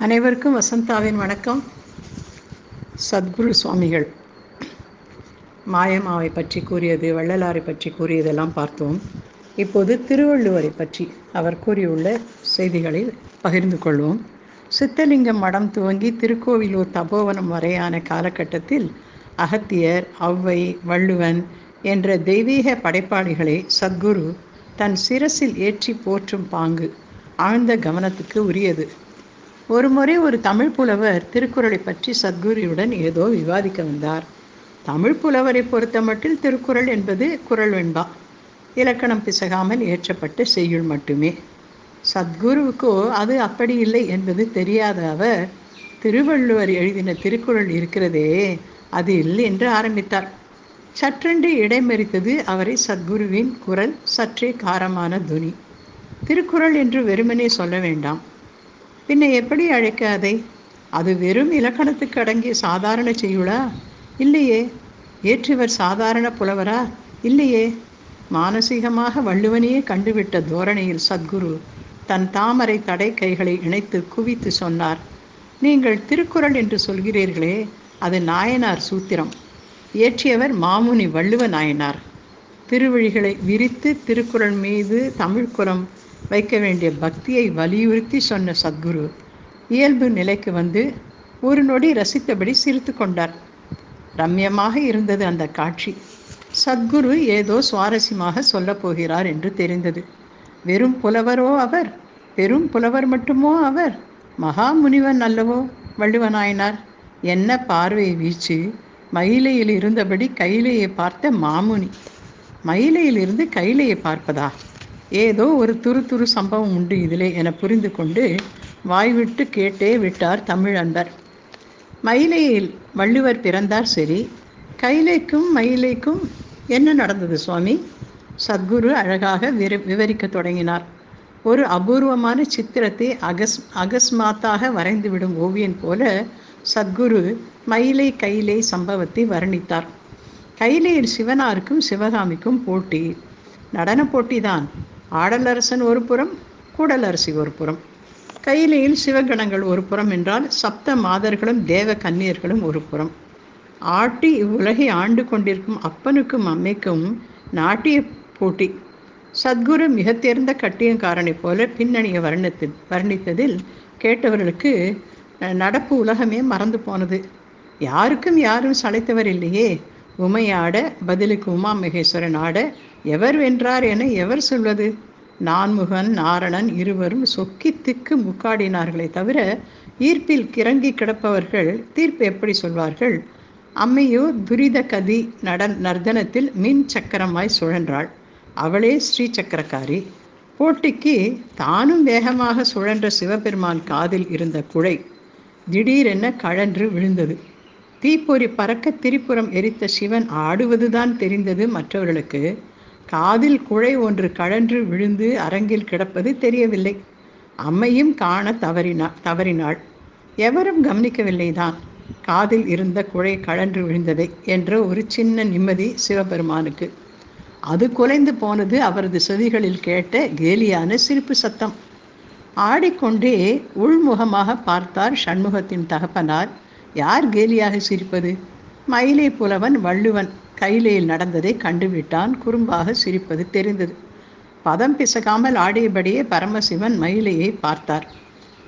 அனைவருக்கும் வசந்தாவின் வணக்கம். சத்குரு சுவாமிகள் மாயமாவை பற்றி கூறியது வள்ளலாரை பற்றி கூறியதெல்லாம் பார்த்தோம். இப்போது திருவள்ளுவரை பற்றி அவர் கூறியுள்ள செய்திகளை பகிர்ந்து கொள்வோம். சித்தலிங்கம் மடம் துவங்கி திருக்கோவிலூர் தபோவனம் வரையான காலகட்டத்தில் அகத்தியர் ஔவை வள்ளுவன் என்ற தெய்வீக படைப்பாளிகளை சத்குரு தன் சிரசில் ஏற்றி போற்றும் பாங்கு ஆழ்ந்த கவனத்துக்கு உரியது. ஒருமுறை ஒரு தமிழ் புலவர் திருக்குறளை பற்றி சத்குருவுடன் ஏதோ விவாதிக்க வந்தார். தமிழ் புலவரை பொறுத்தமட்டில் திருக்குறள் என்பது குறள் வெண்பா. இலக்கணம் பிசகாமல் ஏற்றப்பட்ட செய்யுள் மட்டுமே. சத்குருவுக்கோ அது அப்படி இல்லை என்பது தெரியாத அவர் திருவள்ளுவர் எழுதின திருக்குறள் இருக்கிறதே அது இல்லை என்று ஆரம்பித்தார். சற்றென்று இடைமறித்தது அவரை சத்குருவின் குரல் சற்றே காரமான துனி திருக்குறள் என்று வெறுமனே சொல்ல வேண்டாம். பின்ன எப்படி அழைக்க அதை? அது வெறும் இலக்கணத்துக்கு அடங்கிய சாதாரண செய்யுளா? இல்லையே. ஏற்றிவர் சாதாரண புலவரா? இல்லையே. மானசீகமாக வள்ளுவனையே கண்டுவிட்ட தோரணையில் சத்குரு தன் தாமரை தடை கைகளை இணைத்து குவித்து சொன்னார். நீங்கள் திருக்குறள் என்று சொல்கிறீர்களே அது நாயனார் சூத்திரம். இயற்றியவர் மாமுனி வள்ளுவ நாயனார். திருவழிகளை விரித்து திருக்குறள் மீது தமிழ்குலம் வைக்க வேண்டிய பக்தியை வலியுறுத்தி சொன்ன சத்குரு இயல்பு நிலைக்கு வந்து ஒரு நொடி ரசித்தபடி சிரித்து கொண்டார். ரம்யமாக இருந்தது அந்த காட்சி. சத்குரு ஏதோ சுவாரஸ்யமாக சொல்லப் போகிறார் என்று தெரிந்தது. வெறும் புலவரோ அவர்? பெரும் புலவர் மட்டுமோ அவர்? மகா முனிவன் அல்லவோ? வள்ளுவனாயினார். என்ன பார்வை வீச்சு? மயிலையில் இருந்தபடி கைலையை பார்த்த மாமுனி. மயிலையில் இருந்து கைலையை பார்ப்பதா? ஏதோ ஒரு துரு துரு சம்பவம் உண்டு இதிலே என புரிந்து கொண்டு வாய்விட்டு கேட்டே விட்டார் தமிழ் அன்பர். மயிலையில் வள்ளுவர் பிறந்தார் சரி கைலைக்கும் மயிலைக்கும் என்ன நடந்தது சுவாமி? சத்குரு அழகாக விர விவரிக்க தொடங்கினார். ஒரு அபூர்வமான சித்திரத்தை அகஸ் அகஸ்மாத்தாக வரைந்துவிடும் ஓவியன் போல சத்குரு மயிலை கைலை சம்பவத்தை வர்ணித்தார். கைலையில் சிவனாருக்கும் சிவகாமிக்கும் போட்டி. நடன போட்டிதான். ஆடலரசன் ஒரு புறம் கூடலரசி ஒரு புறம். கையிலையில் சிவகணங்கள் ஒரு புறம் என்றால் சப்த மாதர்களும் தேவ கன்னியர்களும் ஒரு புறம். ஆட்டி இவ்வுலகை ஆண்டு கொண்டிருக்கும் அப்பனுக்கும் அம்மைக்கும் நாட்டிய போட்டி. சத்குரு மிக தேர்ந்த கட்டியங்காரனை போல பின்னணியை வர்ணித்து வர்ணித்ததில் கேட்டவர்களுக்கு நடப்பு உலகமே மறந்து போனது. யாருக்கும் யாரும் சளைத்தவர் இல்லையே. உமையாட பதிலுக்கு உமா மகேஸ்வரன் ஆட எவர் வென்றார் என எவர் சொல்வது? நான்முகன் நாரணன் இருவரும் சொக்கி திக்கு முக்காடினார்களே தவிர ஈர்ப்பில் கிறங்கி கிடப்பவர்கள் தீர்ப்பு எப்படி சொல்வார்கள்? அம்மையோ துரித கதி நட நர்தனத்தில் மின் சக்கரமாய் சுழன்றாள். அவளே ஸ்ரீ சக்கரக்காரி போட்டிக்கு தானும் வேகமாக சுழன்ற சிவபெருமான் காதில் இருந்த குழை திடீரென கழன்று விழுந்தது. தீப்பொறி பறக்க திரிபுரம் எரித்த சிவன் ஆடுவதுதான் தெரிந்தது மற்றவர்களுக்கு. காதில் குழை ஒன்று கழன்று விழுந்து அரங்கில் கிடப்பது தெரியவில்லை. அம்மையும் காண தவறினா தவறினாள். எவரும் கவனிக்கவில்லைதான். காதில் இருந்த குழை கழன்று விழுந்ததை என்ற ஒரு சின்ன நிம்மதி சிவபெருமானுக்கு. அது குலைந்து போனது அவரது செவிகளில் கேட்ட கேலியான சிரிப்பு சத்தம். ஆடிக்கொண்டே உள்முகமாக பார்த்தார் சண்முகத்தின் தகப்பனார். யார் கேலியாக சிரிப்பது? மயிலை புலவன் வள்ளுவன் கையிலையில் நடந்ததை கண்டுவிட்டான். குறும்பாக சிரிப்பது தெரிந்தது. பதம் பிசகாமல் ஆடியபடியே பரமசிவன் மயிலையை பார்த்தார்.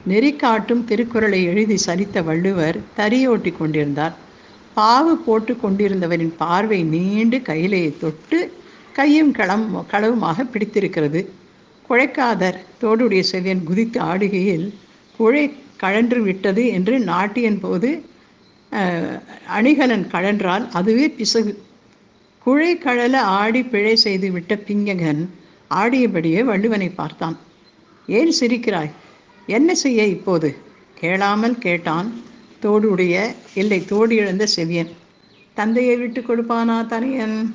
நெறிக்காட்டும் திருக்குறளை எழுதி சரித்த வள்ளுவர் தறியோட்டி கொண்டிருந்தார். பாவு போட்டு கொண்டிருந்தவரின் பார்வை நீண்டு கையிலையை தொட்டு கையும் களம் களவுமாக பிடித்திருக்கிறது. குழைக்காதர் தோடுடைய செவியன் குதித்து ஆடுகையில் குழை கழன்று விட்டது என்று நாட்டியன் போது அணிகலன் கழன்றால் அதுவே பிசகு. குழை கழல ஆடி பிழை செய்து விட்ட பிங்ககன் ஆடியபடியே வள்ளுவனை பார்த்தான். ஏன் சிரிக்கிறாய்? என்ன செய்ய இப்போது? கேளாமல் கேட்டான் தோடுடைய இல்லை தோடு இழந்த செவியன். தந்தையை விட்டு கொடுப்பானா தனியன்?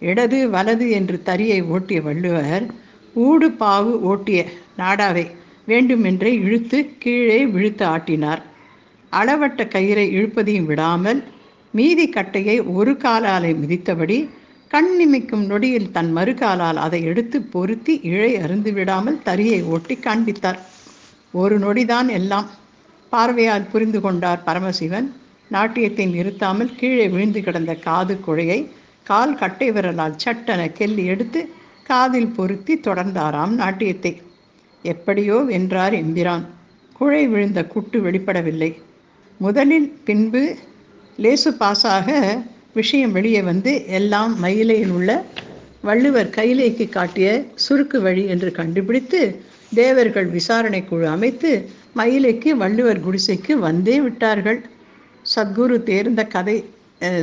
இடது வலது என்று தறியை ஓட்டிய வள்ளுவர் ஊடு பாவு ஓட்டிய நாடாவை வேண்டுமென்றே இழுத்து கீழே விழுத்து ஆட்டினார். அளவட்ட கயிறை இழுப்பதையும் விடாமல் மீதி கட்டையை ஒரு காலாலை மிதித்தபடி கண் நிமிக்கும் நொடியில் தன் மறுகாலால் அதை எடுத்து பொருத்தி இழை அருந்து விடாமல் தறியை ஓட்டி காண்பித்தார். ஒரு நொடிதான் எல்லாம். பார்வையால் புரிந்து கொண்டார் பரமசிவன். நாட்டியத்தை நிறுத்தாமல் கீழே விழுந்து கிடந்த காது குழையை கால் கட்டை விரலால் சட்டென கெல்லி எடுத்து காதில் பொருத்தி தொடர்ந்தாராம் நாட்டியத்தை. எப்படியோ வென்றார் எம்பிரான். குழை விழுந்த குட்டு வெளிப்படவில்லை. முதலில் பின்பு லேசு பாசாக விஷயம் வெளியே வந்து எல்லாம் மயிலையில் உள்ள வள்ளுவர் கைலேக்கு காட்டிய சுருக்கு வழி என்று கண்டுபிடித்து தேவர்கள் விசாரணை குழு அமைத்து மயிலைக்கு வள்ளுவர் குடிசைக்கு வந்தே விட்டார்கள். சத்குரு தேர்ந்த கதை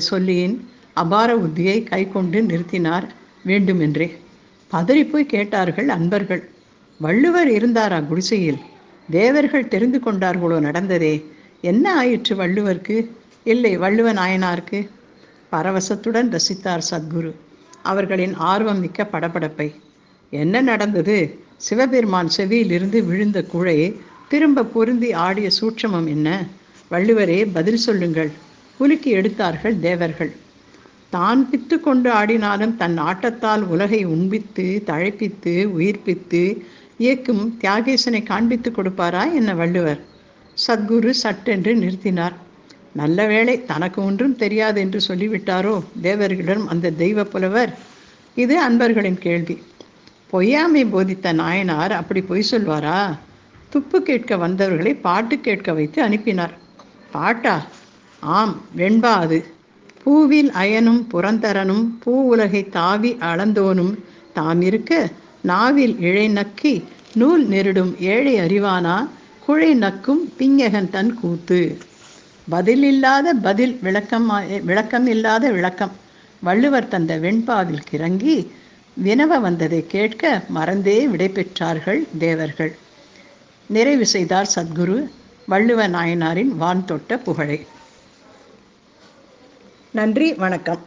சொல்லியின் அபார உத்தியை கை கொண்டு நிறுத்தினார் வேண்டுமென்றே பதறிப்போய் கேட்டார்கள் அன்பர்கள். வள்ளுவர் இருந்தாரா குடிசையில்? தேவர்கள் தெரிந்து கொண்டார்களோ நடந்ததே. என்ன ஆயிற்று வள்ளுவருக்கு? இல்லை வள்ளுவ நாயனாருக்கு. பரவசத்துடன் ரசித்தார் சத்குரு. அவர்களின் ஆர்வம் மிக்க படபடப்பை. என்ன நடந்தது? சிவபெருமான் செவியிலிருந்து விழுந்த குழையை திரும்ப பொருந்தி ஆடிய சூட்சமம் என்ன? வள்ளுவரே பதில் சொல்லுங்கள். குலுக்கி எடுத்தார்கள் தேவர்கள். தான் பித்து கொண்டு ஆடினாலும் தன் ஆட்டத்தால் உலகை உண்பித்து தழைப்பித்து உயிர்ப்பித்து இயக்கும் தியாகேசனை காண்பித்து கொடுப்பாரா என்ன வள்ளுவர்? சத்குரு சட்டென்று நிறுத்தினார். நல்ல வேளை தனக்கு ஒன்றும் தெரியாது என்று சொல்லிவிட்டாரோ? தேவர்களிடம் அந்த தெய்வ புலவர்? இது அன்பர்களின் கேள்வி. பொய்யாமை போதித்த நாயனார் அப்படி பொய் சொல்வாரா? துப்பு கேட்க வந்தவர்களை பாட்டு கேட்க வைத்து அனுப்பினார். பாட்டா? ஆம் வெண்பா அது. பூவில் அயனும் புறந்தரனும் பூ உலகை தாவி அளந்தோனும் தாம் இருக்க நாவில் இழை நக்கி நூல் நெருடும் ஏழை அறிவானா? குழை நக்கும் பிஞகன் தன் கூத்து. பதில் இல்லாத பதில் விளக்கம் விளக்கம் இல்லாத விளக்கம். வள்ளுவர் தந்த வெண்பாவில் கிறங்கி வினவ வந்ததை கேட்க மறந்தே விடை பெற்றார்கள் தேவர்கள். நிறைவு செய்தார் சத்குரு வள்ளுவ நாயனாரின் வான் தொட்ட புகழை. நன்றி வணக்கம்.